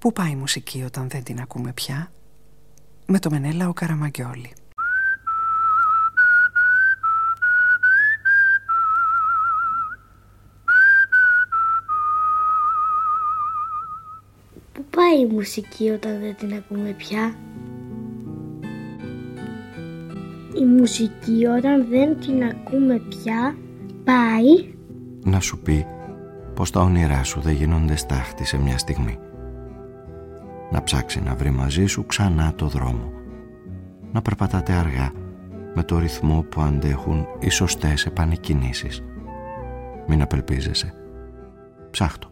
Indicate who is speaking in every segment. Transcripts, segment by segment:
Speaker 1: Πού πάει η μουσική όταν δεν την ακούμε πια; Με το Μενέλα ο Καραμαγκιόλη.
Speaker 2: Πού πάει η μουσική όταν δεν την ακούμε πια; Η μουσική όταν δεν την ακούμε πια πάει.
Speaker 3: Να σου πει πως τα όνειρά σου δεν γίνονται στάχτη σε μια στιγμή να ψάξει να βρει μαζί σου ξανά το δρόμο. Να περπατάτε αργά με το ρυθμό που αντέχουν οι σωστές επανεκκινήσεις. Μην απελπίζεσαι. Ψάχτο.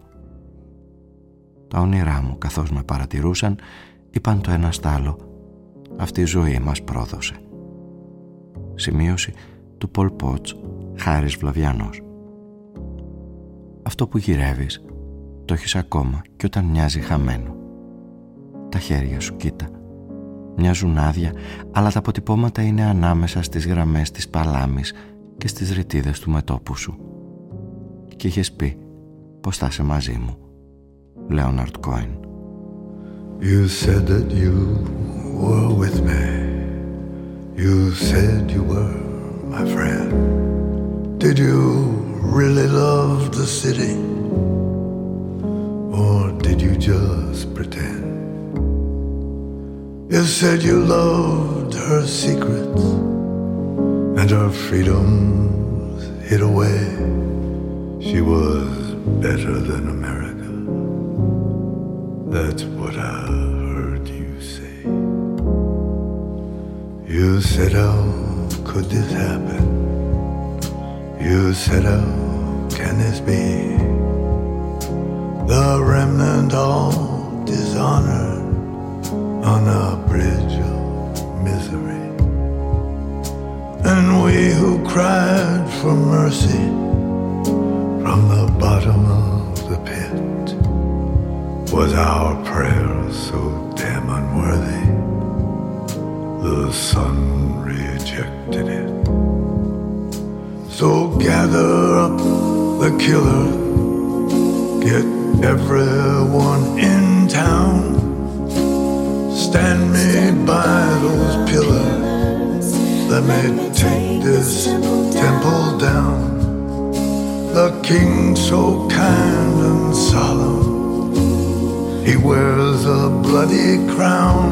Speaker 3: Τα όνειρά μου καθώς με παρατηρούσαν είπαν το ένα στ' άλλο αυτή η ζωή μας πρόδωσε. Σημείωση του Πολ Πότς Χάρης Βλαβιανός Αυτό που γυρεύεις το έχεις ακόμα και όταν μοιάζει χαμένο τα χέρια σου κοίτα. Μοιάζουν άδεια, αλλά τα αποτυπώματα είναι ανάμεσα στις γραμμές της παλάμης και στις ρητίδες του μετόπου σου. Και είχες πει πως θα είσαι μαζί μου. Λέοναρτ Κόιν. You said that you were with me. You said you were my friend. Did you really love the city? Or did you just pretend? You said you loved her secrets and her freedoms hid away. She was better than America. That's what I heard you say. You said, How could this happen? You said, How can this be? The remnant all dishonored on a bridge of misery. And we who cried for mercy from the bottom of the pit was our prayer so damn unworthy. The sun rejected it. So gather up the killer, get everyone in town Stand me by those pillars. Let me take this temple down. The king so kind and solemn. He wears a bloody crown.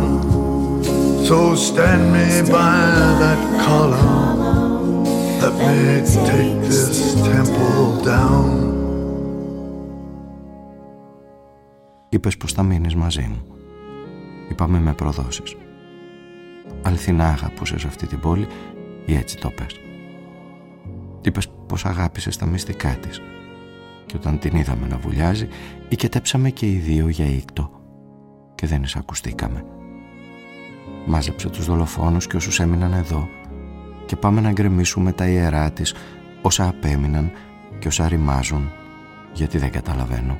Speaker 3: So stand me by that column. Let me take this temple down. Είπες πως θα μείνεις μαζί μου. Είπαμε με προδόσεις. Αληθινά αγαπούσες αυτή την πόλη ή έτσι το πες. Είπες πως αγάπησες τα μυστικά της και όταν την είδαμε να βουλιάζει οικετέψαμε και οι δύο για ήκτο και δεν εισακουστήκαμε. Μάζεψε τους δολοφόνους και όσους έμειναν εδώ και πάμε να γκρεμίσουμε τα ιερά της όσα απέμειναν και όσα ρημάζουν γιατί δεν καταλαβαίνω.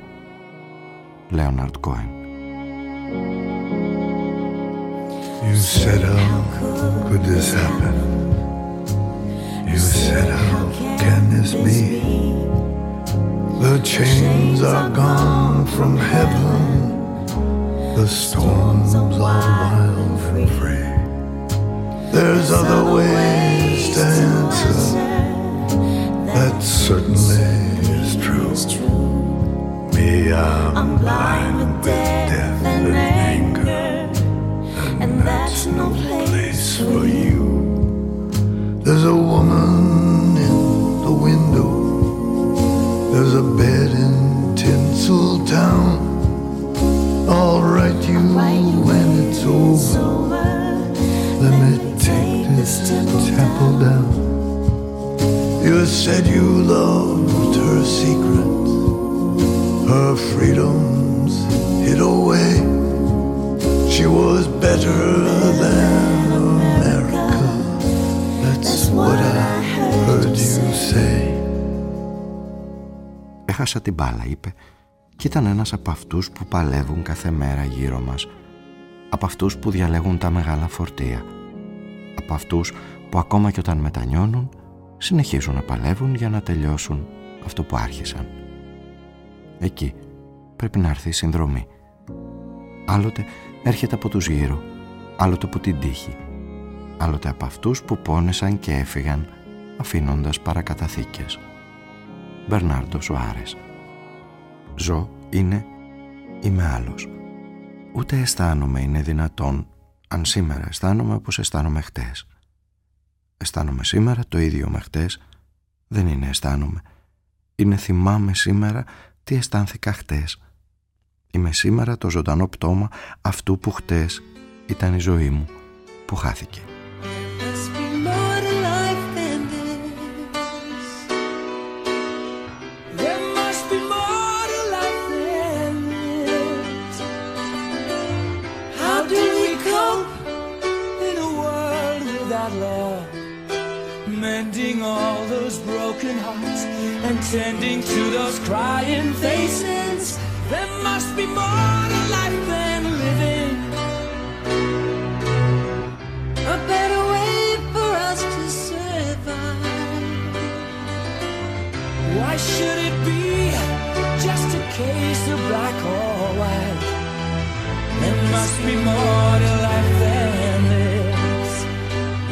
Speaker 3: Λέοναρντ Κόεν You said, How could this happen? You said, How can this be? The chains are gone from heaven, the storms all wild and free. There's other ways to answer, that certainly is true. Me, I'm blind with death that's no place for you. There's a woman in the window, there's a bed in Tinsel Town. I'll write you when it's over. Let me take this temple down. You said you loved her secrets, her freedoms hid away. She was better than America. That's what I heard you say. Έχασα την μπάλα, είπε, και ήταν ένας από αυτούς που παλεύουν κάθε μέρα γύρω μας. Από αυτούς που διαλέγουν τα μεγάλα φορτία. Από αυτούς που ακόμα και όταν μετανιώνουν, συνεχίζουν να παλεύουν για να τελειώσουν αυτό που άρχισαν. Εκεί πρέπει να έρθει η συνδρομή
Speaker 4: Άλλοτε έρχεται από τους γύρω, άλλοτε από την τύχη, άλλοτε από αυτούς που πόνεσαν και έφυγαν αφήνοντας παρακαταθήκες. Μπερνάρντος Σουάρες Ζω είναι είμαι άλλος. Ούτε αισθάνομαι είναι δυνατόν αν σήμερα αισθάνομαι όπως αισθάνομαι χτες. Αισθάνομαι σήμερα το ίδιο με χτες, δεν είναι αισθάνομαι. Είναι θυμάμαι σήμερα τι αισθάνθηκα χτες. Είμαι σήμερα το ζωντανό πτώμα αυτού που χτες ήταν η ζωή μου που χάθηκε. mending all those broken hearts and tending to those crying faces. Must be more to life than living. A better way for us to survive. Why should it be just a case of black or white? There must be more to life than this.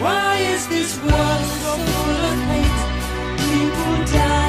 Speaker 4: Why is this world so full of hate? People dying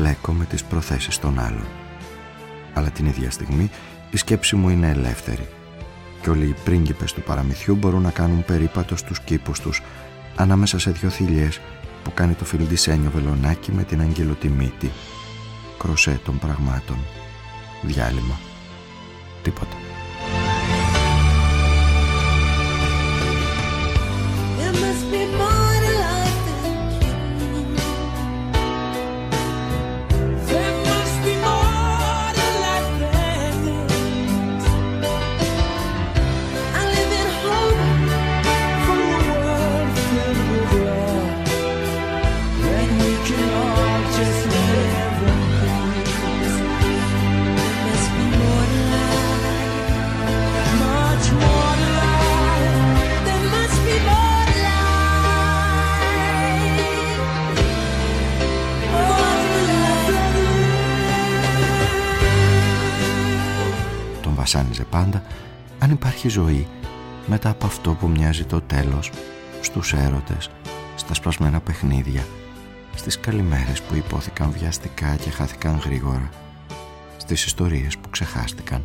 Speaker 4: είναι πλέκο με τις προθέσεις των άλλων. Αλλά την ίδια στιγμή η σκέψη μου είναι ελεύθερη. Και όλοι οι πρίγκιπες του παραμυθιού μπορούν να κάνουν περίπατος στους κήπους τους ανάμεσα σε δυο θηλιές που κάνει το φιλντισένιο βελονάκι με την αγγελοτιμήτη κροσέ των πραγμάτων. Διάλειμμα. Τίποτα βασάνιζε πάντα αν υπάρχει ζωή μετά από αυτό που μοιάζει το τέλος στους έρωτες, στα σπασμένα παιχνίδια, στις καλημέρες που υπόθηκαν βιαστικά και χάθηκαν γρήγορα, στις ιστορίες που ξεχάστηκαν,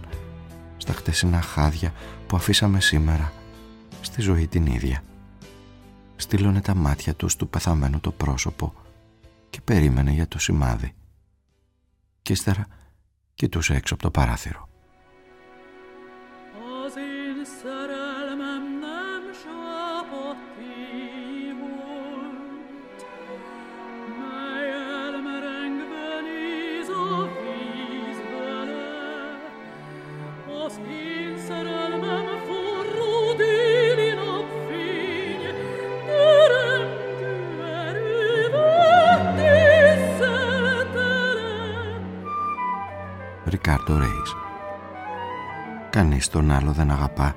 Speaker 4: στα χτεσινά χάδια που αφήσαμε σήμερα, στη ζωή την ίδια. Στείλωνε τα μάτια τους του πεθαμένου το πρόσωπο και περίμενε για το σημάδι. Κι ύστερα κοιτούσε έξω από το παράθυρο. Κανείς τον άλλο δεν αγαπά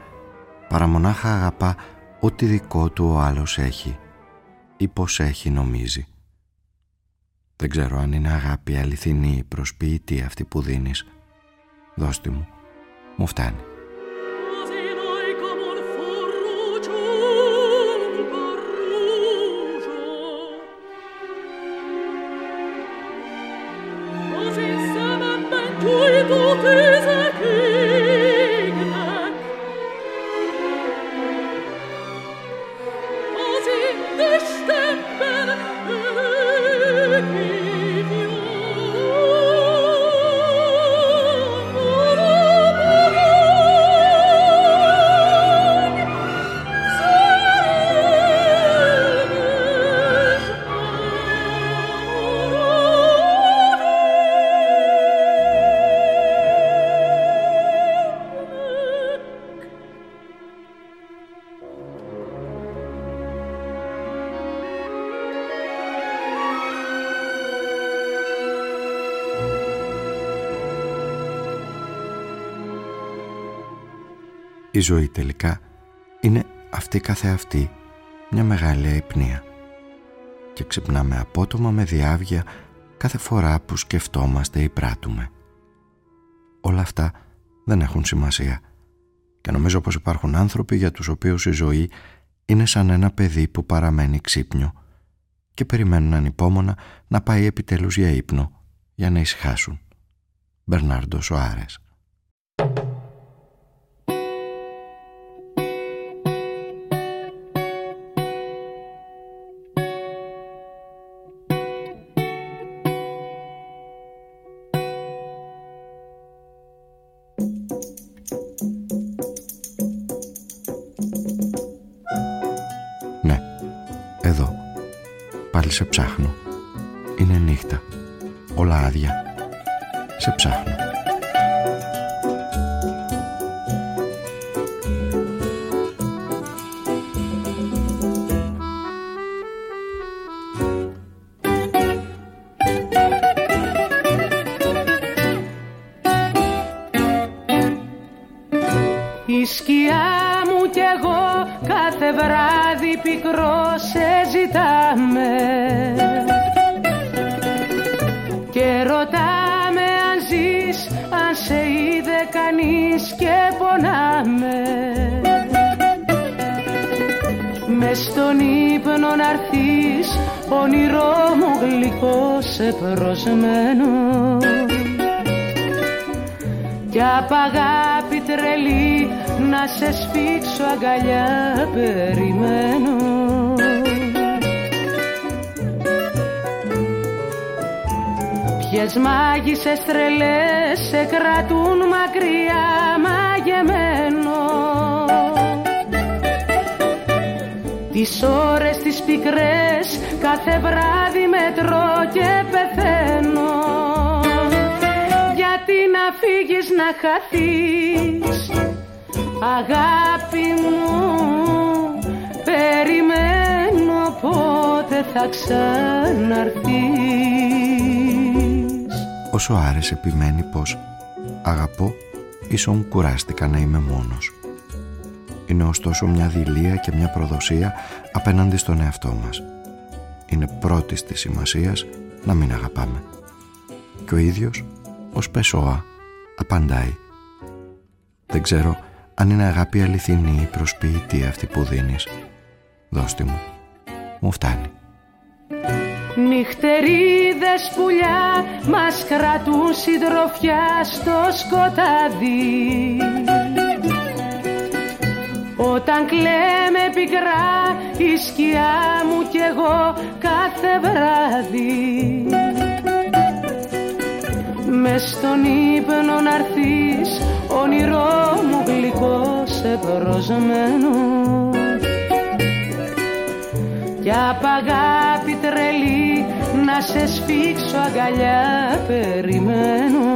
Speaker 4: παρά μονάχα αγαπά ό,τι δικό του ο άλλος έχει ή πως έχει νομίζει. Δεν ξέρω αν είναι αγάπη αληθινή ή προσποιητή αυτή που δίνεις. Δώσ' μου, μου φτάνει. Η ζωή τελικά είναι αυτή καθεαυτή μια μεγάλη αϊπνία και ξυπνάμε απότομα με διάβγεια κάθε φορά που σκεφτόμαστε ή πράττουμε. Όλα αυτά δεν έχουν σημασία και νομίζω πως υπάρχουν άνθρωποι για τους οποίους η ζωή είναι σαν ένα παιδί που παραμένει ξύπνιο και περιμένουν ανυπόμονα να πάει επιτέλους για ύπνο για να ησυχάσουν. Μπερνάρντο Σοάρες σε ψάχνω. Είναι νύχτα. Όλα άδεια. Σε ψάχνω.
Speaker 5: Προσμένο κι απ' αγάπη τρελή να σε σφίξω αγκαλιά περιμένω. Ποιες μάγισσες τρελές σε κρατούν μακριά μαγεμένο. Τις ώρες τις πικρές κάθε βράδυ μετρώ και φύγεις να χαθείς Αγάπη μου περιμένω πότε θα ξαναρθείς
Speaker 4: Όσο άρεσε επιμένει πως αγαπώ ίσον κουράστηκα να είμαι μόνος. Είναι ωστόσο μια δειλία και μια προδοσία απέναντι στον εαυτό μας. Είναι πρώτης της σημασίας να μην αγαπάμε. Και ο ίδιος, ως Πεσόα, απαντάει. Δεν ξέρω αν είναι αγάπη αληθινή ή προσποιητή αυτή που δίνεις. Δώσ' μου. Μου φτάνει.
Speaker 5: Νυχτερίδες πουλιά μας κρατούν συντροφιά στο σκοτάδι Όταν κλαίμε πικρά η σκιά μου κι εγώ κάθε βράδυ με στον ύπνο να'ρθείς όνειρό μου γλυκό σε προσμένο κι απ' αγάπη τρελή να σε σφίξω αγκαλιά περιμένω.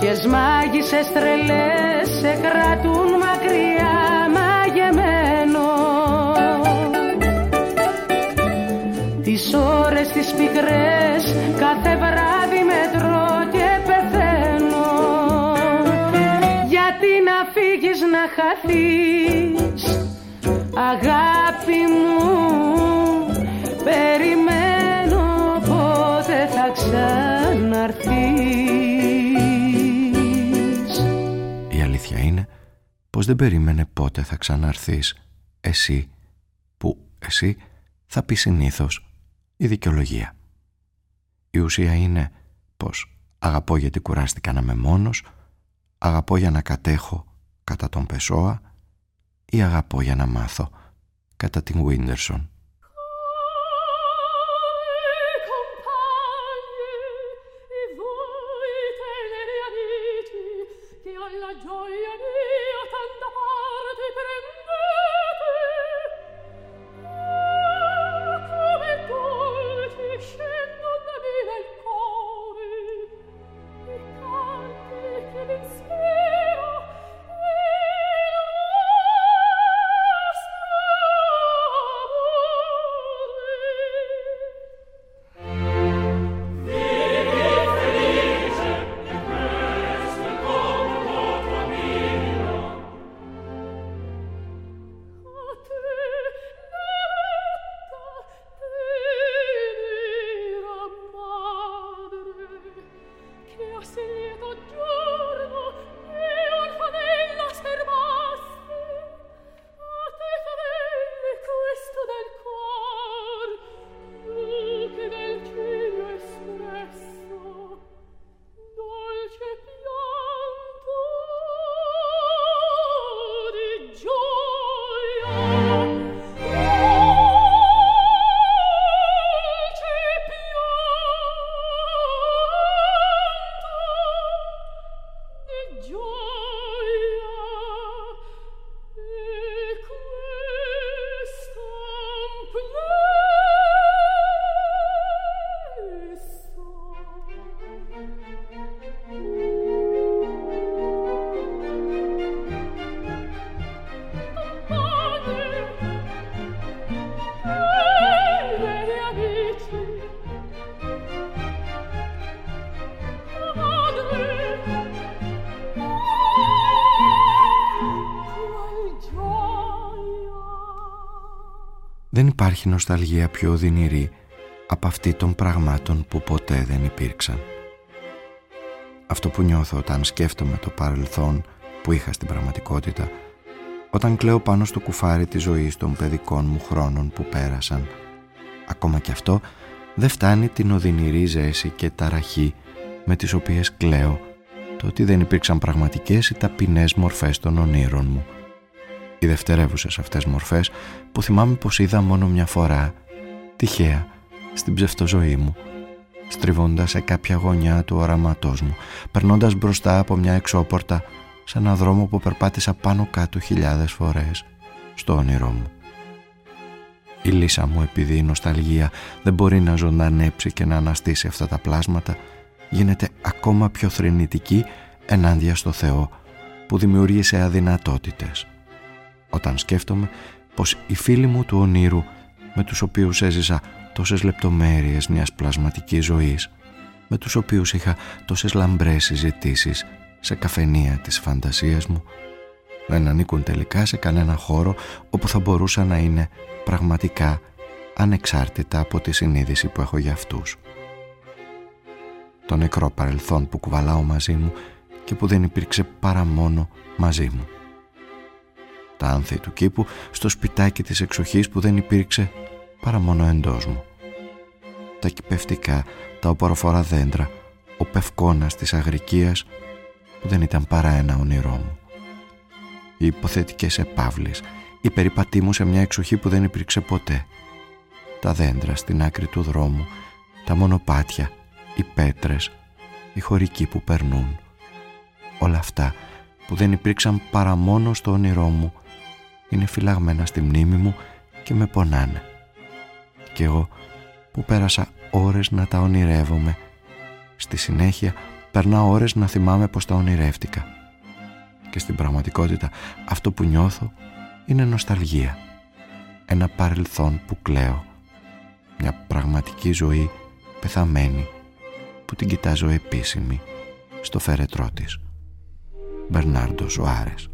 Speaker 5: Ποιες μάγισσες τρελές σε κρατούν μακριά ώρες τις πικρές κάθε βράδυ μετρώ και πεθαίνω. Γιατί να φύγεις να χαθείς αγάπη μου Περιμένω πότε θα ξαναρθείς.
Speaker 4: Η αλήθεια είναι πως δεν περίμενε πότε θα ξαναρθείς. Εσύ που εσύ θα πεις συνήθως η δικαιολογία. Η ουσία είναι πως αγαπώ γιατί κουράστηκα να είμαι μόνος, αγαπώ για να κατέχω κατά τον Πεσόα ή αγαπώ για να μάθω κατά την Βίντερσον. Δεν υπάρχει νοσταλγία πιο οδυνηρή από αυτή των πραγμάτων που ποτέ δεν υπήρξαν. Αυτό που νιώθω όταν σκέφτομαι το παρελθόν που είχα στην πραγματικότητα, όταν κλαίω πάνω στο κουφάρι της ζωής των παιδικών μου χρόνων που πέρασαν, ακόμα και αυτό δεν φτάνει την οδυνηρή ζέση και ταραχή με τις οποίες κλαίω το ότι δεν υπήρξαν πραγματικές ή ταπεινές μορφές των ονείρων μου. Οι δευτερεύουσες αυτές μορφές που θυμάμαι πως είδα μόνο μια φορά, τυχαία, στην ψευτοζωή μου, στριβώντας σε κάποια γωνιά του οραματός μου, περνώντας μπροστά από μια εξώπορτα σε έναν δρόμο που περπάτησα πάνω κάτω χιλιάδες φορές, στο όνειρό μου. Η λύσα μου επειδή η νοσταλγία δεν μπορεί να ζωντανέψει και να αναστήσει αυτά τα πλάσματα γίνεται ακόμα πιο θρηνητική ενάντια στο Θεό που δημιούργησε αδυνατότητες. Όταν σκέφτομαι πως οι φίλοι μου του ονείρου με τους οποίους έζησα τόσες λεπτομέρειες μιας πλασματικής ζωής με τους οποίους είχα τόσες λαμπρές συζητήσεις σε καφενεία της φαντασίας μου δεν ανήκουν τελικά σε κανένα χώρο όπου θα μπορούσα να είναι πραγματικά ανεξάρτητα από τη συνείδηση που έχω για αυτούς. Το νεκρό παρελθόν που κουβαλάω μαζί μου και που δεν υπήρξε παρά μόνο μαζί μου. Τα άνθη του κήπου στο σπιτάκι της εξοχής που δεν υπήρξε παρά μόνο εντός μου. Τα κυπευτικά, τα οποροφορά δέντρα, ο πευκόνας της αγρικίας που δεν ήταν παρά ένα όνειρό μου. Οι υποθετικές επαύλεις, η περιπατή μου σε μια εξοχή που δεν υπήρξε ποτέ. Τα δέντρα στην άκρη του δρόμου, τα μονοπάτια, οι πέτρες, οι χωρικοί που περνούν. Όλα αυτά που δεν υπήρξαν παρά μόνο στο όνειρό μου είναι φυλαγμένα στη μνήμη μου και με πονάνε. Κι εγώ που πέρασα ώρες να τα ονειρεύομαι, στη συνέχεια περνά ώρες να θυμάμαι πως τα ονειρεύτηκα. Και στην πραγματικότητα αυτό που νιώθω είναι νοσταλγία. Ένα παρελθόν που κλαίω. Μια πραγματική ζωή πεθαμένη που την κοιτάζω επίσημη στο φέρετρό της. Μπερνάρντο Ζωάρες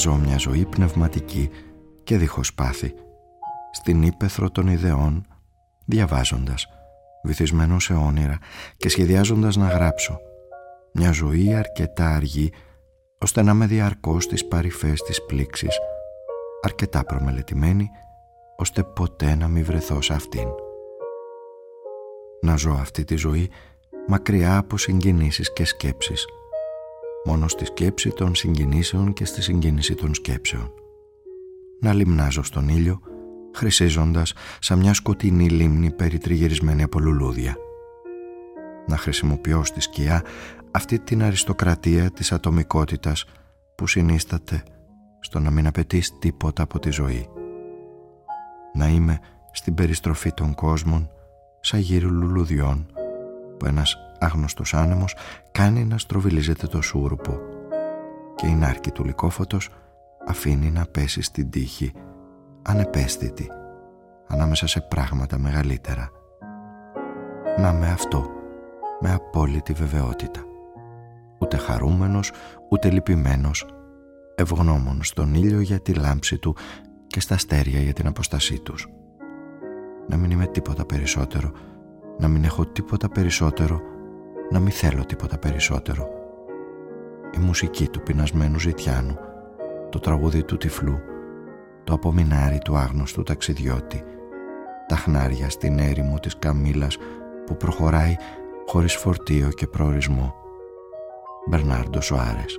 Speaker 4: ζω μια ζωή πνευματική και δίχως πάθη, στην ύπεθρο των ιδεών, διαβάζοντας, βυθισμένος σε όνειρα και σχεδιάζοντας να γράψω. Μια ζωή αρκετά αργή, ώστε να με διαρκώς στις παρυφές της πλήξης, αρκετά προμελετημένη ώστε ποτέ να μην βρεθώ σε αυτήν. Να ζω αυτή τη ζωή μακριά από συγκινήσεις και σκέψεις. Μόνο στη σκέψη των συγκινήσεων και στη συγκίνηση των σκέψεων. Να λιμνάζω στον ήλιο, χρυσίζοντας σαν μια σκοτεινή λίμνη περιτριγυρισμένη από λουλούδια. Να χρησιμοποιώ στη σκιά αυτή την αριστοκρατία της ατομικότητας που συνίσταται στο να μην απαιτείς τίποτα από τη ζωή. Να είμαι στην περιστροφή των κόσμων σαν γύρω λουλουδιών που ένας άγνωστος άνεμος κάνει να στροβιλίζεται το σούρουπο και η νάρκη του λικόφωτος αφήνει να πέσει στην τύχη ανεπαίσθητη ανάμεσα σε πράγματα μεγαλύτερα. Να με αυτό, με απόλυτη βεβαιότητα. Ούτε χαρούμενος, ούτε λυπημένος, ευγνώμων στον ήλιο για τη λάμψη του και στα αστέρια για την αποστασή τους. Να μην είμαι τίποτα περισσότερο, να μην έχω τίποτα περισσότερο, να μην θέλω τίποτα περισσότερο. Η μουσική του πεινασμένου ζητιάνου, το τραγούδι του τυφλού, το απομεινάρι του άγνωστου ταξιδιώτη, τα χνάρια στην έρημο της καμήλας που προχωράει χωρίς φορτίο και προορισμό. Μπερνάρντο Σοάρες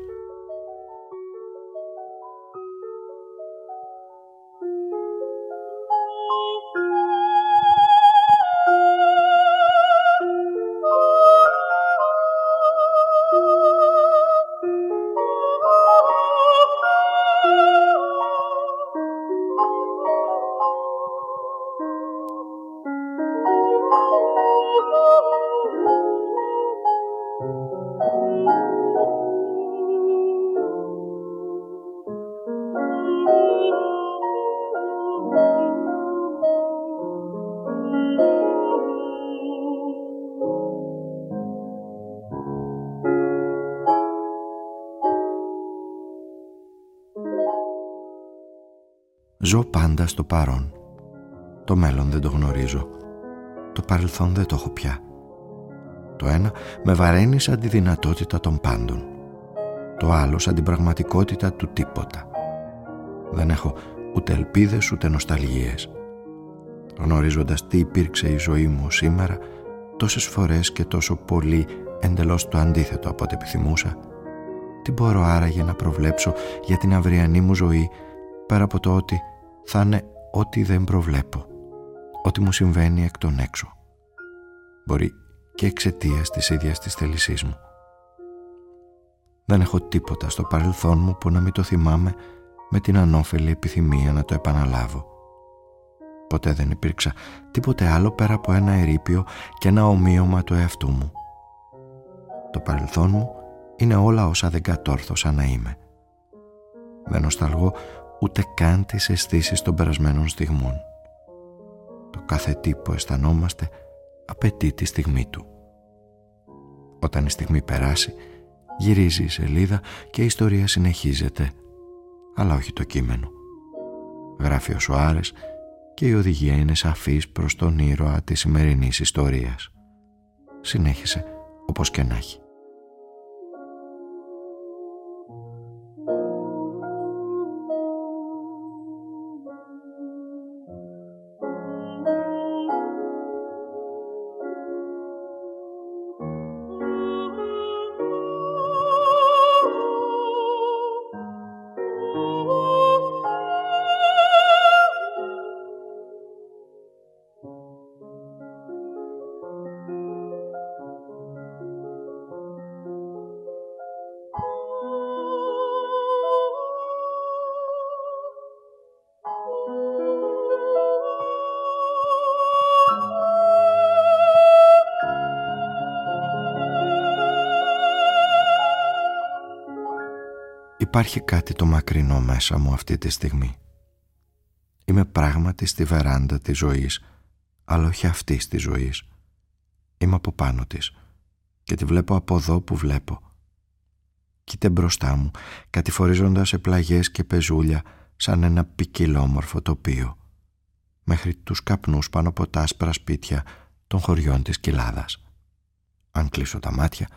Speaker 4: Ζω πάντα στο παρόν. Το μέλλον δεν το γνωρίζω. Το παρελθόν δεν το έχω πια. Το ένα με βαραίνει σαν τη δυνατότητα των πάντων. Το άλλο σαν την πραγματικότητα του τίποτα. Δεν έχω ούτε ελπίδες ούτε νοσταλγίες. Γνωρίζοντας τι υπήρξε η ζωή μου σήμερα, τόσες φορές και τόσο πολύ εντελώς το αντίθετο από ό,τι επιθυμούσα, τι μπορώ άραγε να προβλέψω για την αυριανή μου ζωή πέρα από το ότι θα είναι ό,τι δεν προβλέπω, ό,τι μου συμβαίνει εκ των έξω. Μπορεί και εξαιτίας της ίδιας της θέλησής μου. Δεν έχω τίποτα στο παρελθόν μου που να μην το θυμάμαι με την ανώφελη επιθυμία να το επαναλάβω. Ποτέ δεν υπήρξα τίποτε άλλο πέρα από ένα ερείπιο και ένα ομοίωμα του εαυτού μου. Το παρελθόν μου είναι όλα όσα δεν κατόρθωσα να είμαι. Δεν νοσταλγώ ούτε καν τις αισθήσεις των περασμένων στιγμών. Το κάθε τι που αισθανόμαστε απαιτεί τη στιγμή του. Όταν η στιγμή περάσει, γυρίζει η σελίδα και η ιστορία συνεχίζεται, αλλά όχι το κείμενο. Γράφει ο Σοάρες και η οδηγία είναι σαφής προς τον ήρωα της σημερινής ιστορίας. Συνέχισε όπως και να έχει. Υπάρχει κάτι το μακρινό μέσα μου αυτή τη στιγμή. Είμαι πράγματι στη βεράντα της ζωής, αλλά όχι αυτής της ζωής. Είμαι από πάνω της και τη βλέπω από εδώ που βλέπω. Κοίται μπροστά μου, κατηφορίζοντας σε πλαγιές και πεζούλια σαν ένα ποικιλόμορφο τοπίο, μέχρι τους καπνούς πάνω από τα άσπρα σπίτια των χωριών της Κοιλάδας. Αν κλείσω τα μάτια,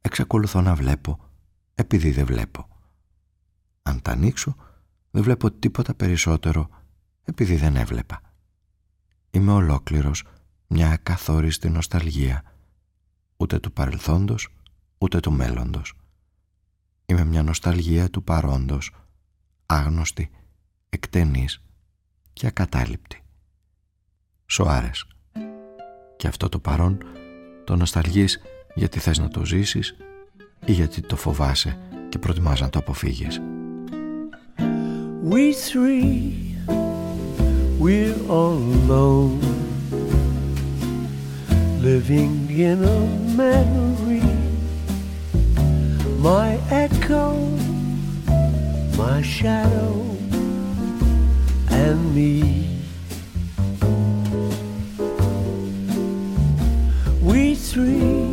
Speaker 4: εξακολουθώ να βλέπω επειδή δεν βλέπω. Αν τα ανοίξω, δεν βλέπω τίποτα περισσότερο επειδή δεν έβλεπα. Είμαι ολόκληρος μια ακαθόριστη νοσταλγία, ούτε του παρελθόντος, ούτε του μέλλοντος. Είμαι μια νοσταλγία του παρόντος, άγνωστη, εκτενής και ακατάληπτη. Σοάρες. Και αυτό το παρόν το νοσταλγείς γιατί θες να το ζήσεις ή γιατί το φοβάσαι και προτιμάς να το αποφύγεις.
Speaker 6: We three, we're all alone Living in a memory. My echo, my shadow and me. We three,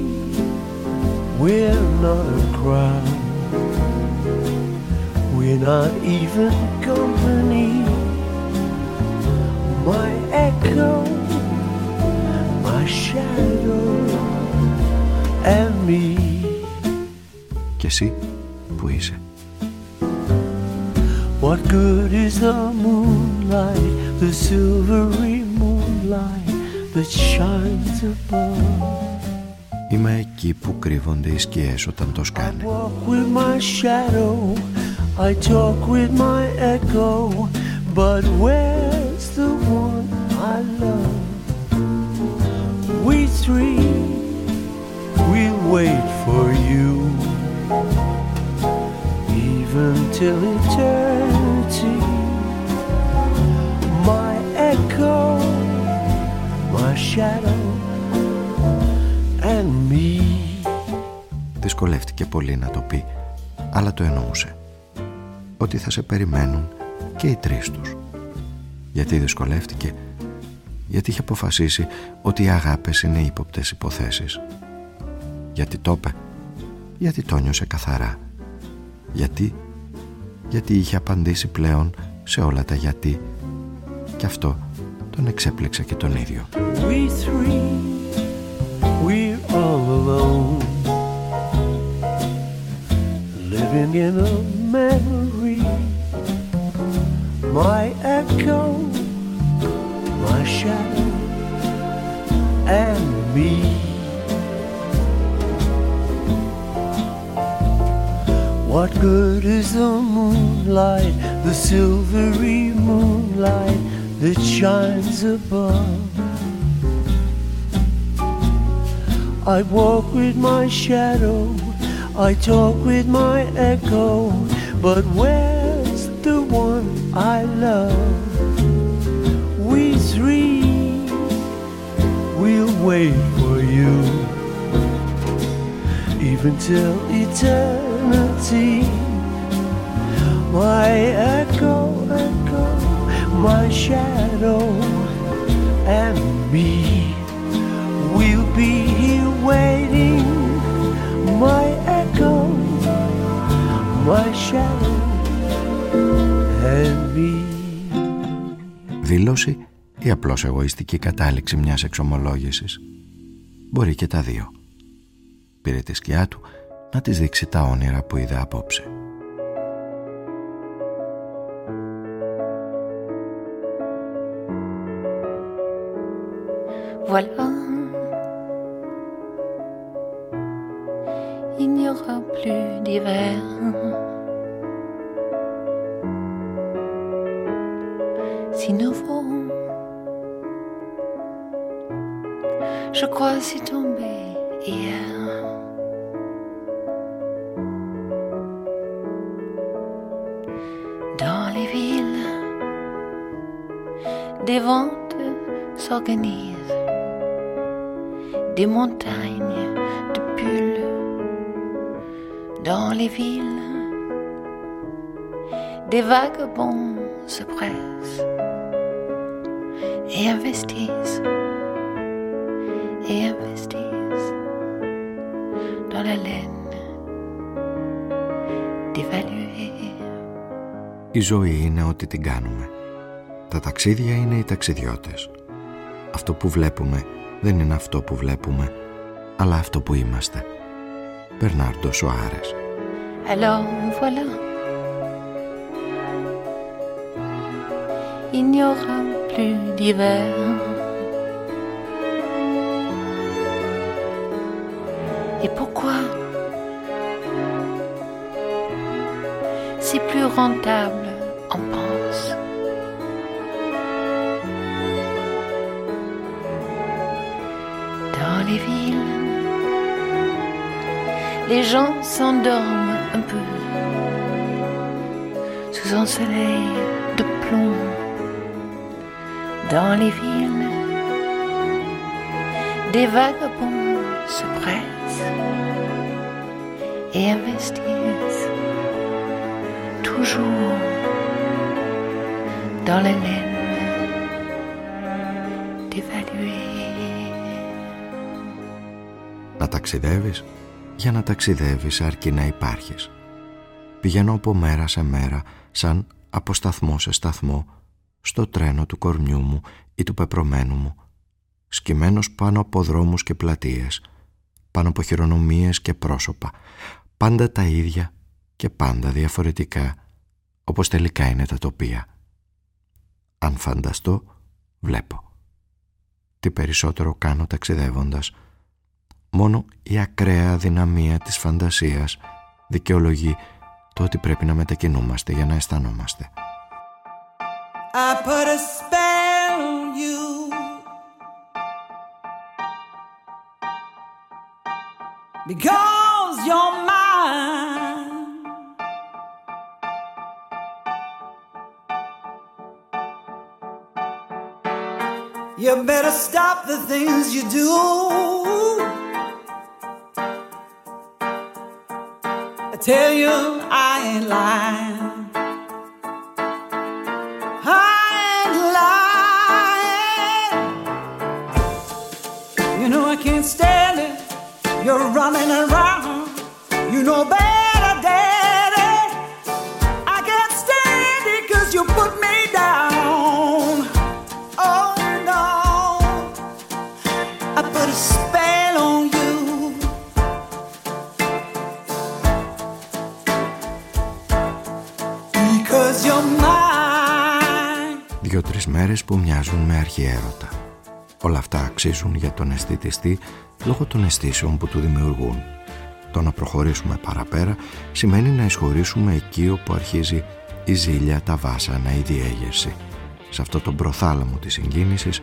Speaker 6: we're not a crowd we're not even company. My echo, my shadow, and me.
Speaker 4: Και εσύ που είσαι.
Speaker 6: What good is the moonlight, the silvery moonlight that shines above?
Speaker 4: Είμαι εκεί που κρύβονται οι σκιές όταν το
Speaker 6: I
Speaker 4: σκάνε.
Speaker 6: walk with my shadow, I talk with my echo, but where's the one I love? We three, we'll wait for you, even till eternity. My echo, my shadow, and me.
Speaker 4: Δυσκολεύτηκε πολύ να το πει, αλλά το εννοούσε. Ότι θα σε περιμένουν και οι τρεις τους. Γιατί δυσκολεύτηκε, γιατί είχε αποφασίσει ότι οι αγάπες είναι ύποπτες υποθέσεις. Γιατί το είπε, γιατί το νιώσε καθαρά. Γιατί, γιατί είχε απαντήσει πλέον σε όλα τα γιατί. Και αυτό τον εξέπλεξε και τον ίδιο.
Speaker 6: We three, we're all alone, living in a memory. My echo, my shadow, and me. What good is the moonlight, the silvery moonlight that shines above? I walk with my shadow, I talk with my echo, but where's the one I love? We three, we'll wait for you, even till eternity. My echo, echo, my shadow, and me. We'll be here waiting. My echo, my shadow, and me.
Speaker 4: Δήλωση ή απλώς εγωιστική κατάληξη μιας εξομολόγησης. Μπορεί και τα δύο. Πήρε τη σκιά του να της δείξει τα όνειρα που είδε απόψε.
Speaker 7: Voilà. Il n'y aura plus d'hiver. C'est tombé hier. Dans les villes, des ventes s'organisent, des montagnes de pulls. Dans les villes, des vagabonds se pressent et investissent et investissent dans la laine dévaluée.
Speaker 4: Η ζωή είναι ό,τι την κάνουμε. Τα ταξίδια είναι οι ταξιδιώτες. Αυτό που βλέπουμε δεν είναι αυτό που βλέπουμε, αλλά αυτό που είμαστε. Μπερνάρντο Σοάρες.
Speaker 7: Alors voilà. il n'y aura plus d'hiver. Et pourquoi C'est plus rentable, on pense. Dans les villes, les gens s'endorment un peu sous un soleil de plomb. Dans les villes, des vagabonds se pressent et investissent toujours dans la laine d'évaluer.
Speaker 4: Να ταξιδεύεις; Για να ταξιδεύεις αρκεί να υπάρχεις. Πηγαίνω από μέρα σε μέρα σαν από σταθμό σε σταθμό στο τρένο του κορμιού μου ή του πεπρωμένου μου σκυμμένος πάνω από δρόμους και πλατείες πάνω από χειρονομίες και πρόσωπα πάντα τα ίδια και πάντα διαφορετικά όπως τελικά είναι τα τοπία. Αν φανταστώ, βλέπω. Τι περισσότερο κάνω ταξιδεύοντας. Μόνο η ακραία δυναμία της φαντασίας δικαιολογεί το ότι πρέπει να μετακινούμαστε για να αισθανόμαστε.
Speaker 8: I put a spell on you. Because you're mine. You better stop the things you do. I tell you, I ain't lying. I ain't lying. You know I can't stand it. You're running around.
Speaker 4: Μοιάζουν με αρχιέρωτα. Όλα αυτά αξίζουν για τον αισθητιστή λόγω των αισθήσεων που του δημιουργούν. Το να προχωρήσουμε παραπέρα σημαίνει να εισχωρήσουμε εκεί όπου αρχίζει η ζήλια, τα βάσανα, η διέγερση. Σε αυτό τον προθάλαμο της συγκίνησης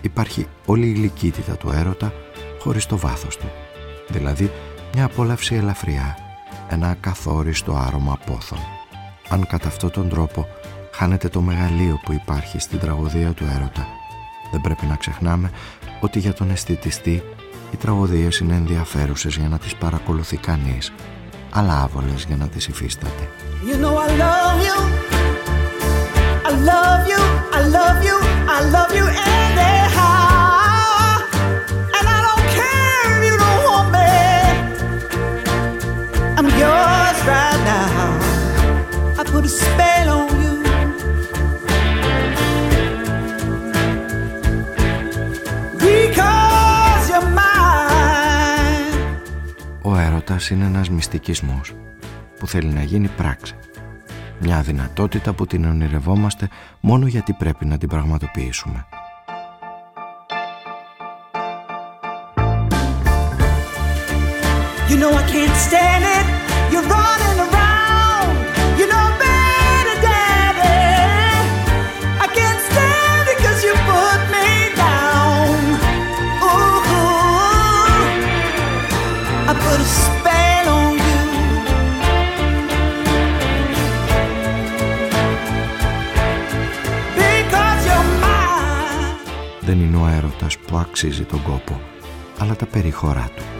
Speaker 4: υπάρχει όλη η λυκύτητα του έρωτα χωρίς το βάθος του. Δηλαδή μια απόλαυση ελαφριά, ένα ακαθόριστο άρωμα πόθων. Αν κατά αυτόν τον τρόπο χάνεται το μεγαλείο που υπάρχει στην τραγωδία του έρωτα, δεν πρέπει να ξεχνάμε ότι για τον αισθητιστή οι τραγωδίες είναι ενδιαφέρουσες για να τις παρακολουθεί κανείς, αλλά άβολες για να τις υφίσταται.
Speaker 8: You know I love you. I love you. I love you. I love you
Speaker 4: Ο έρωτας είναι ένας μυστικισμός που θέλει να γίνει πράξη. Μια δυνατότητα που την ονειρευόμαστε μόνο γιατί πρέπει να την πραγματοποιήσουμε.
Speaker 8: You know I can't stand it. You're running around.
Speaker 4: Έρωτας που αξίζει τον κόπο, αλλά τα περιχωρά του.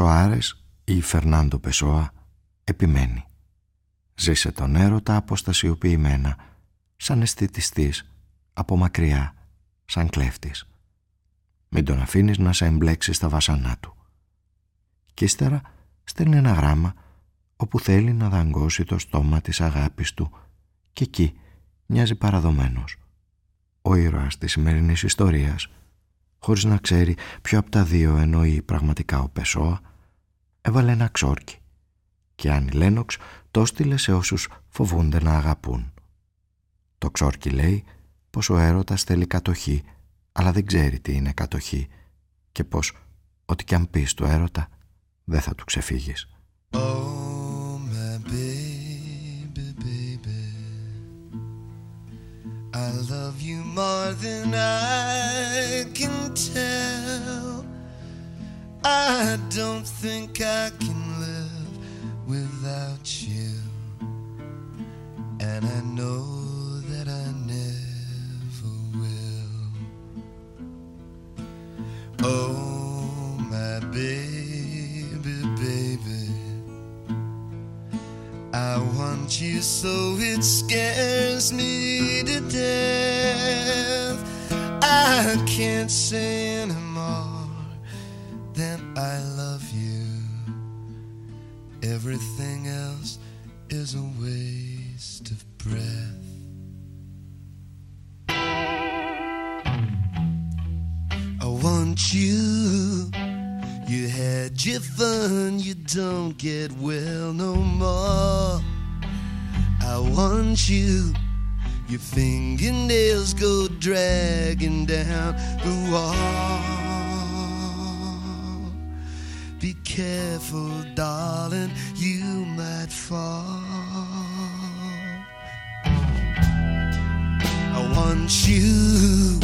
Speaker 4: Σοάρες ή η Φερνάντο Πεσόα επιμένει. Ζήσε τον έρωτα αποστασιοποιημένα, σαν αισθητιστής, από μακριά, σαν κλέφτης. Μην τον αφήνεις να σε εμπλέξει στα βασανά του. Κι ύστερα στέλνει ένα γράμμα όπου θέλει να δαγκώσει το στόμα της αγάπης του και εκεί μοιάζει παραδομένος. Ο ήρωας της σημερινής ιστορίας, χωρίς να ξέρει ποιο από τα δύο εννοεί πραγματικά ο Πεσόα, έβαλε ένα ξόρκι και αν η Λένοξ το στείλε σε όσους φοβούνται να αγαπούν. Το ξόρκι λέει πως ο έρωτας θέλει κατοχή αλλά δεν ξέρει τι είναι κατοχή και πως ό,τι κι αν πεις του έρωτα δεν θα του ξεφύγεις.
Speaker 9: Oh, my baby, baby. I love you more than I can tell. I don't think I can live without you. And I know that I never will. Oh, my baby, baby. I want you so it scares me to death. I can't say anymore Everything else is a waste of breath. I want you. You had your fun, you don't get well no more. I want you. Your fingernails go dragging down the wall. Be careful, darling, you might fall. I want you.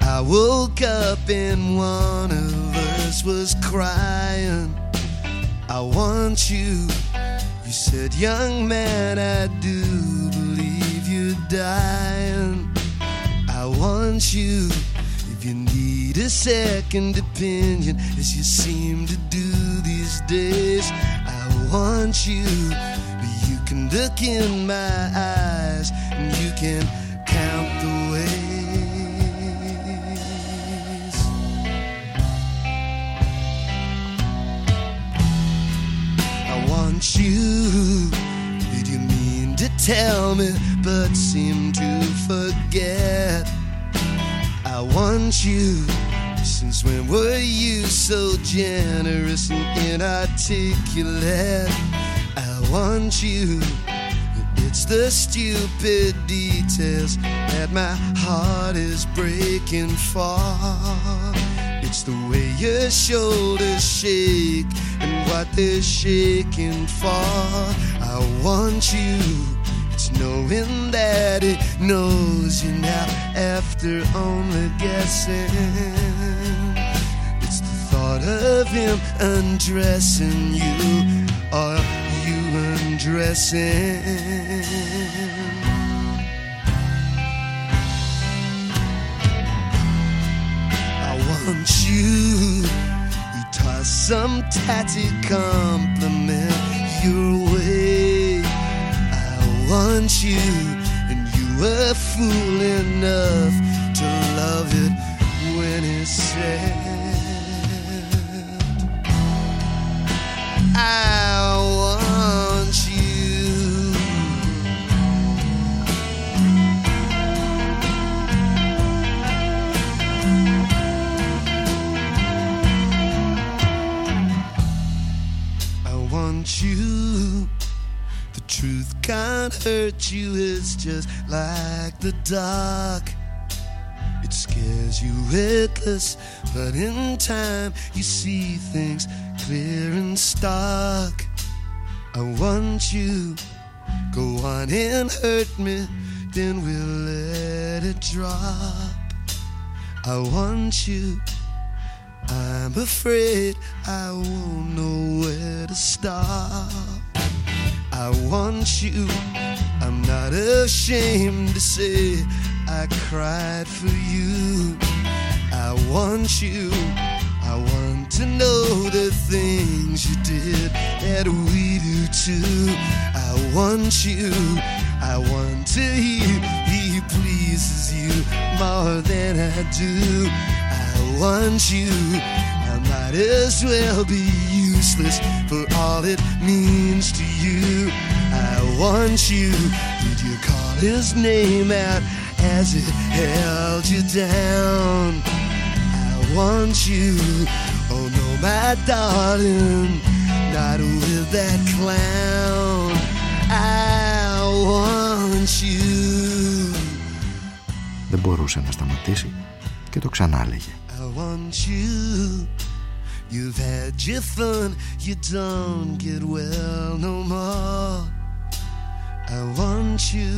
Speaker 9: I woke up and one of us was crying. I want you. You said, young man, I do believe you're dying. I want you. If you need a second opinion, as you seem to do these days, I want you. but You can look in my eyes and you can count the ways. I want you. Did you mean to tell me, but seem to forget? I want you. Since when were you so generous and inarticulate? I want you. It's the stupid details that my heart is breaking for. It's the way your shoulders shake and what they're shaking for. I want you. Knowing that it knows you now after only guessing. It's the thought of him undressing you or you undressing. I want you. You toss some tatty compliment your way. I want you, and you were fool enough to love it when it's said. You, it's just like the dark. It scares you reckless, but in time you see things clear and stark. I want you. Go on and hurt me, then we'll let it drop. I want you. I'm afraid I won't know where to stop. I want you. I'm not ashamed to say I cried for you. I want you. I want to know the things you did that we do too. I want you. I want to hear, he pleases you more than I do. I want you. I might as well be useless for all it means to you. I want you. Did you call his name out as it held you down? I want you. Oh no, my darling, not with that clown. I want you.
Speaker 4: Δεν μπορούσε να σταματήσει και το ξανά έλεγε.
Speaker 9: I want you. You've had your fun, you don't get well no more. I want you.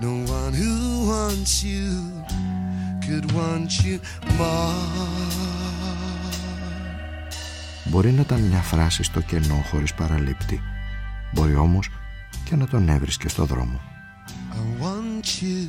Speaker 9: No one who wants you could want you more.
Speaker 4: Μπορεί να ήταν μια φράση στο κενό χωρίς παραλήπτη. Μπορεί όμως και να τον έβρισκε στο δρόμο.
Speaker 9: I want you.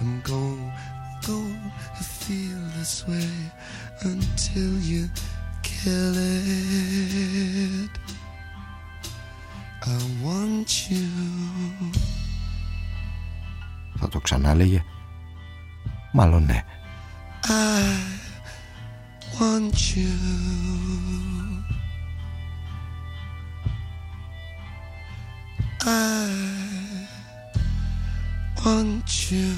Speaker 9: I'm going, going to feel this way until you kill it. I want you.
Speaker 4: Θα το ξανάλεγε. Μάλλον ναι.
Speaker 9: I want you. I want you.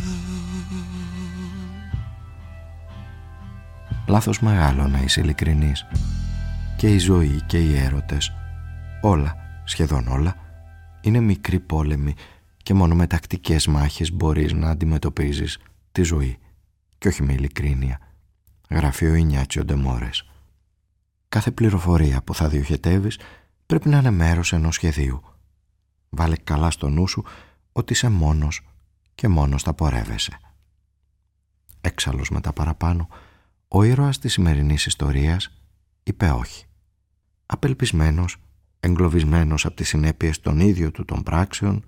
Speaker 4: Λάθος μεγάλο να είσαι ειλικρινής. Και η ζωή και οι έρωτες, όλα, σχεδόν όλα, είναι μικροί πόλεμοι και μόνο με τακτικές μάχες μπορείς να αντιμετωπίζεις τη ζωή και όχι με ειλικρίνεια. Γραφεί ο Ινιάτσιο Ντεμόρες. Κάθε πληροφορία που θα διοχετεύεις πρέπει να είναι μέρος ενός σχεδίου. Βάλε καλά στο νου σου ότι είσαι μόνος και μόνος θα πορεύεσαι. Έξαλλος με τα παραπάνω, ο ήρωας της σημερινής ιστορίας είπε όχι. Απελπισμένος, εγκλωβισμένος από τις συνέπειες των ίδιων του των πράξεων,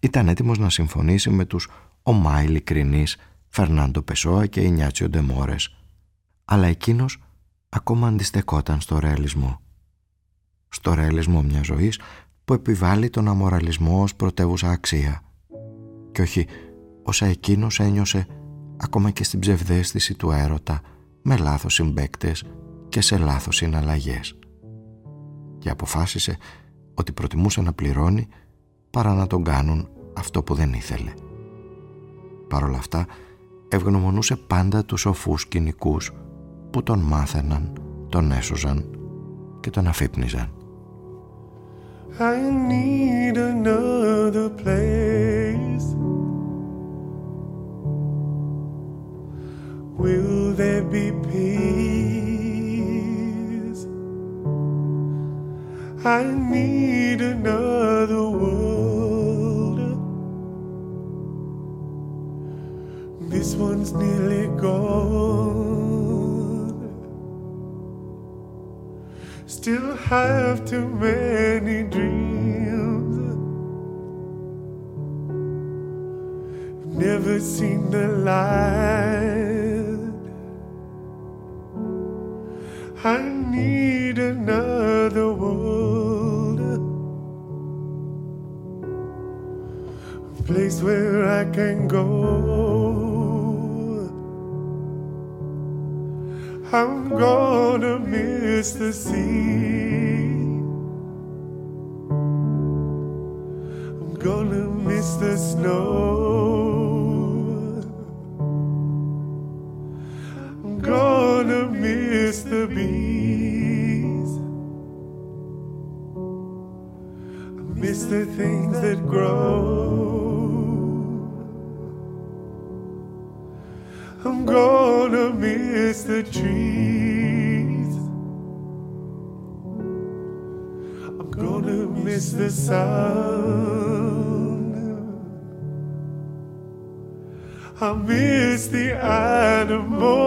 Speaker 4: ήταν έτοιμος να συμφωνήσει με τους ομά ειλικρινείς Φερνάντο Πεσόα και Ινιάτσιο Ντεμόρες. Αλλά εκείνος ακόμα αντιστεκόταν στο ρεαλισμό. Στο ρεαλισμό μιας ζωής που επιβάλλει τον αμοραλισμό ως πρωτεύουσα αξία και όχι όσα εκείνος ένιωσε ακόμα και στην ψευδέστηση του έρωτα με λάθος συμπέκτες και σε λάθος συναλλαγές. Και αποφάσισε ότι προτιμούσε να πληρώνει παρά να τον κάνουν αυτό που δεν ήθελε. Παρ' όλα αυτά ευγνωμονούσε πάντα τους σοφούς κοινικούς που τον μάθαιναν, τον έσωζαν και τον αφύπνιζαν.
Speaker 10: I need another place. Will there be peace? I need another world. This one's nearly gone. Still have too many dreams. Never seen the light. I need another world. A place where I can go. I'm gonna miss the sea. I'm gonna miss the snow. Miss the trees. I'm gonna miss the sound. I miss the animals.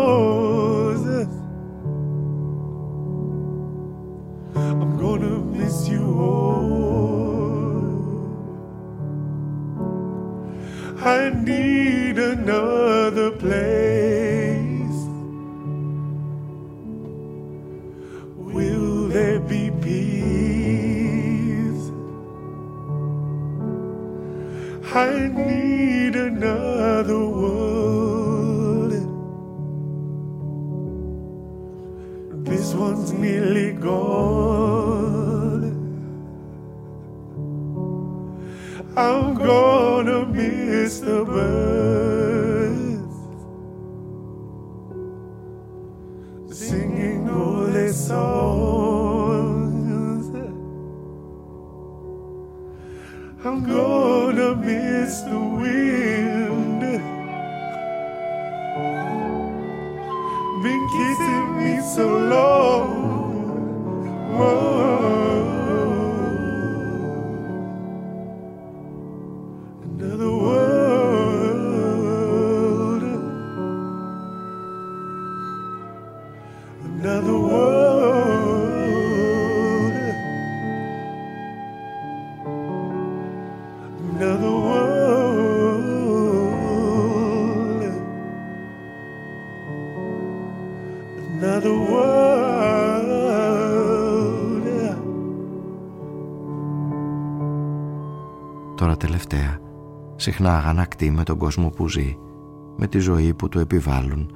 Speaker 10: Another.
Speaker 4: Συχνά αγανακτεί με τον κόσμο που ζει, με τη ζωή που του επιβάλλουν,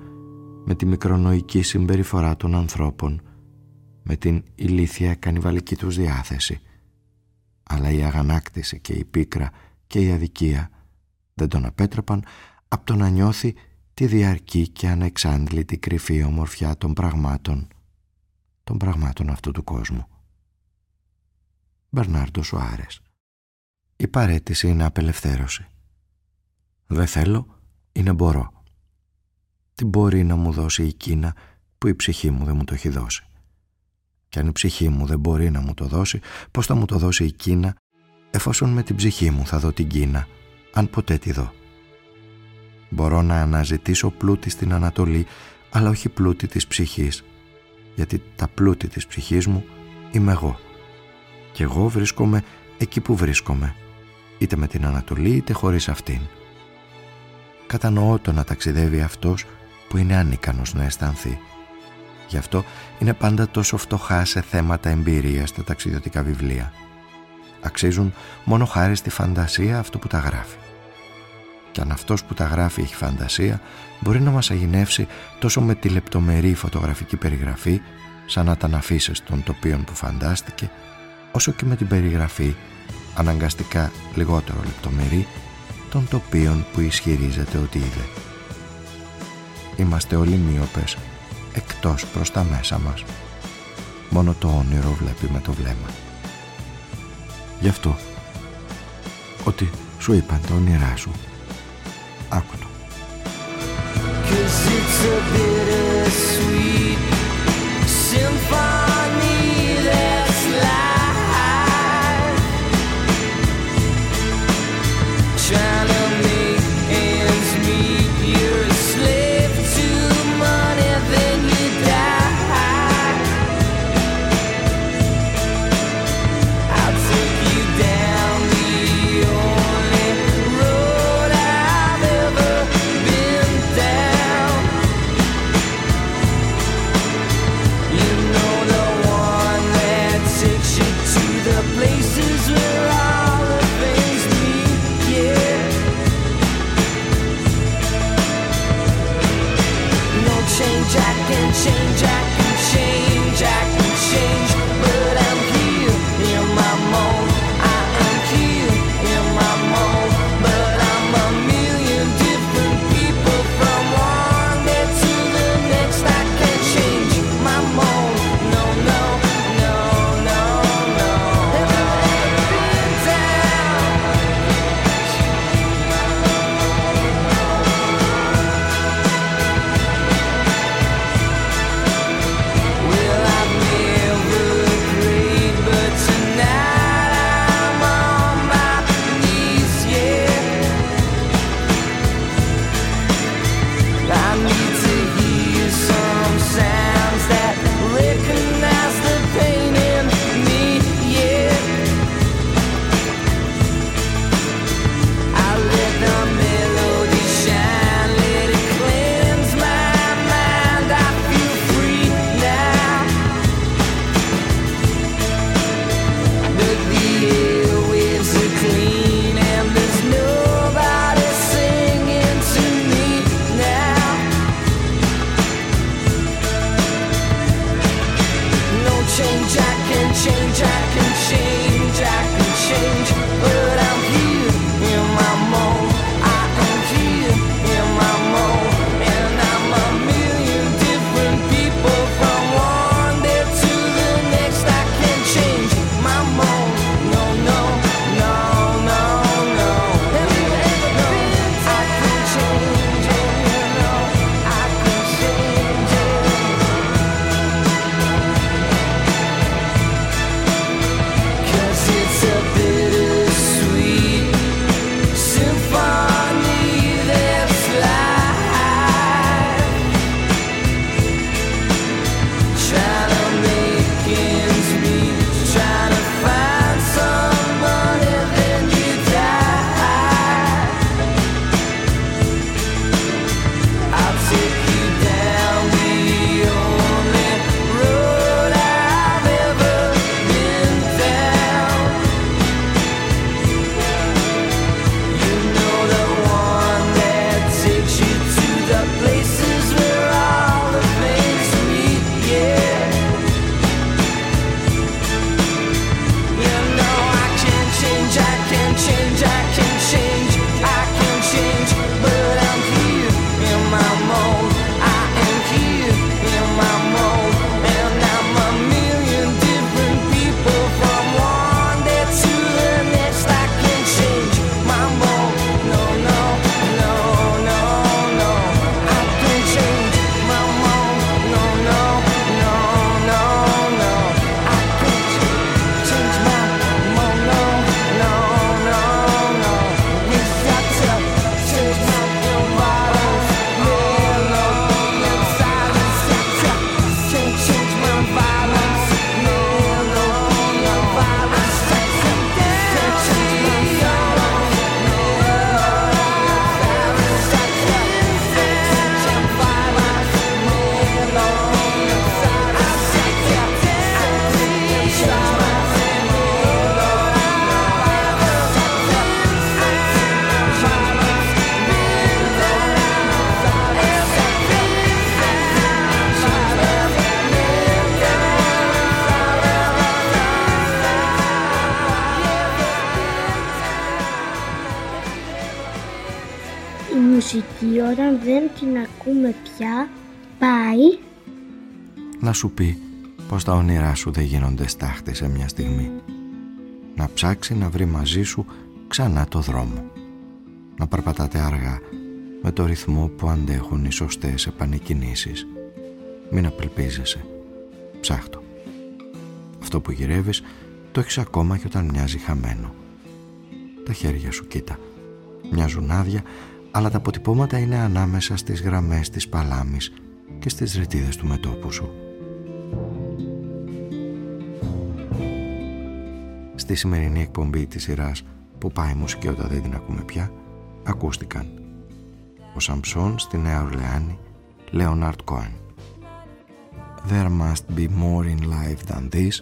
Speaker 4: με τη μικρονοϊκή συμπεριφορά των ανθρώπων, με την ηλίθια κανιβαλική τους διάθεση. Αλλά η αγανάκτηση και η πίκρα και η αδικία δεν τον απέτρεπαν από το να νιώθει τη διαρκή και ανεξάντλητη κρυφή ομορφιά των πραγμάτων, των πραγμάτων αυτού του κόσμου. Μπερνάρντο Σουάρες Η παρέτηση είναι απελευθέρωση. Δεν θέλω, είναι μπορώ. Τι μπορεί να μου δώσει η Κίνα που η ψυχή μου δεν μου το έχει δώσει; Και αν η ψυχή μου δεν μπορεί να μου το δώσει, πώς θα μου το δώσει η Κίνα, εφόσον με την ψυχή μου θα δω την Κίνα, αν ποτέ τη δω; Μπορώ να αναζητήσω πλούτη στην Ανατολή, αλλά όχι πλούτη της ψυχής, γιατί τα πλούτη της ψυχής μου είμαι εγώ. Και εγώ βρίσκομαι εκεί που βρίσκομαι, είτε με την Ανατολή είτε χωρίς αυτήν. Κατανοώ το να ταξιδεύει αυτός που είναι ανίκανος να αισθανθεί. Γι' αυτό είναι πάντα τόσο φτωχά σε θέματα εμπειρίας τα ταξιδιωτικά βιβλία. Αξίζουν μόνο χάρη στη φαντασία αυτό που τα γράφει. Και αν αυτός που τα γράφει έχει φαντασία, μπορεί να μας αγινεύσει τόσο με τη λεπτομερή φωτογραφική περιγραφή, σαν να τα αφήσεις των τοπίων που φαντάστηκε, όσο και με την περιγραφή, αναγκαστικά λιγότερο λεπτομερή, των τοπίων που ισχυρίζεται ότι είδε. Είμαστε όλοι μείωπες, εκτός προς τα μέσα μας. Μόνο το όνειρο βλέπει με το βλέμμα. Γι' αυτό, ότι σου είπαν τα όνειρά σου, άκου το.
Speaker 11: Cause it's a
Speaker 2: όταν δεν την ακούμε πια πάει
Speaker 4: να σου πει πως τα όνειρά σου δεν γίνονται στάχτη σε μια στιγμή. Να ψάξει να βρει μαζί σου ξανά το δρόμο. Να περπατάτε αργά με το ρυθμό που αντέχουν οι σωστές επανεκκινήσεις. Μην απελπίζεσαι. Ψάχτο. Αυτό που γυρεύεις το έχεις ακόμα και όταν μοιάζει χαμένο. Τα χέρια σου κοίτα. Μοιάζουν άδεια, αλλά τα αποτυπώματα είναι ανάμεσα στις γραμμές της παλάμης και στις ρετίδες του μετόπου σου. Στη σημερινή εκπομπή της σειράς που πάει η μουσική όταν δεν την ακούμε πια, ακούστηκαν ο Σαμψόν στη Νέα Ορλεάνη, Λέοναρτ Κόεν. There must be more in life than this,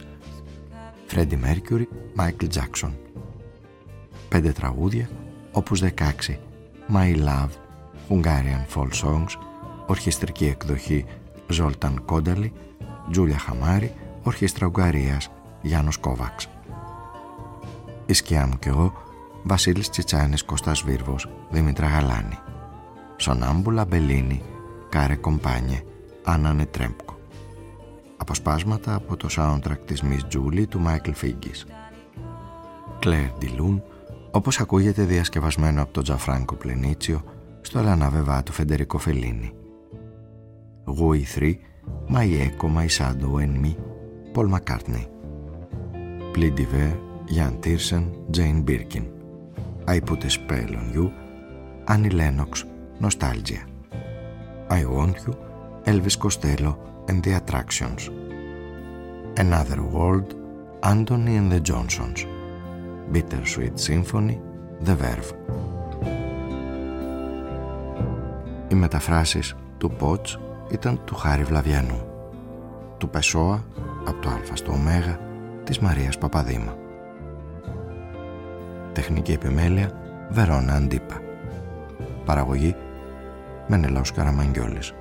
Speaker 4: Freddie Mercury, Michael Jackson. Πέντε τραγούδια, όπως 16, My Love, Hungarian Folk Songs, ορχιστρική εκδοχή Ζόλταν Κόνταλη, Τζούλια Χαμάρη, ορχήστρα Ουγγαρίας, Γιάννος Κόβαξ. Η σκιά μου κι εγώ, Βασίλης Τσιτσάνης Κώστας Βίρβος, Δήμητρα Γαλάνη. Σονάμπουλα Μπελίνη, Κάρε Κομπάνιε, Άννα Νετρέμπκο. Αποσπάσματα από το soundtrack της Miss Julie του Μάικλ Φίγκης. Κλέρ Ντιλούν, όπως ακούγεται διασκευασμένο από τον Τζαφράνκο Πλενίτσιο στο Αλανάβεβά του Φεντερικό Φελίνη. Γουι 3, My Echo, My Shadow and Me, Paul McCartney. Plead Diver, Jan Tiersen, Jane Birkin. I Put a Spell on You, Annie Lennox, Nostalgia. I Want You, Elvis Costello and the Attractions. Another World, Anthony and the Johnsons. Bittersweet Symphony, The Verve. Οι μεταφράσεις του Πότς ήταν του Χάρη Βλαβιανού, του Πεσόα από το Α στο Ω της Μαρίας Παπαδήμα. Τεχνική επιμέλεια Βερόνα Αντίπα. Παραγωγή Μενελάους Καραμαγγιόλης.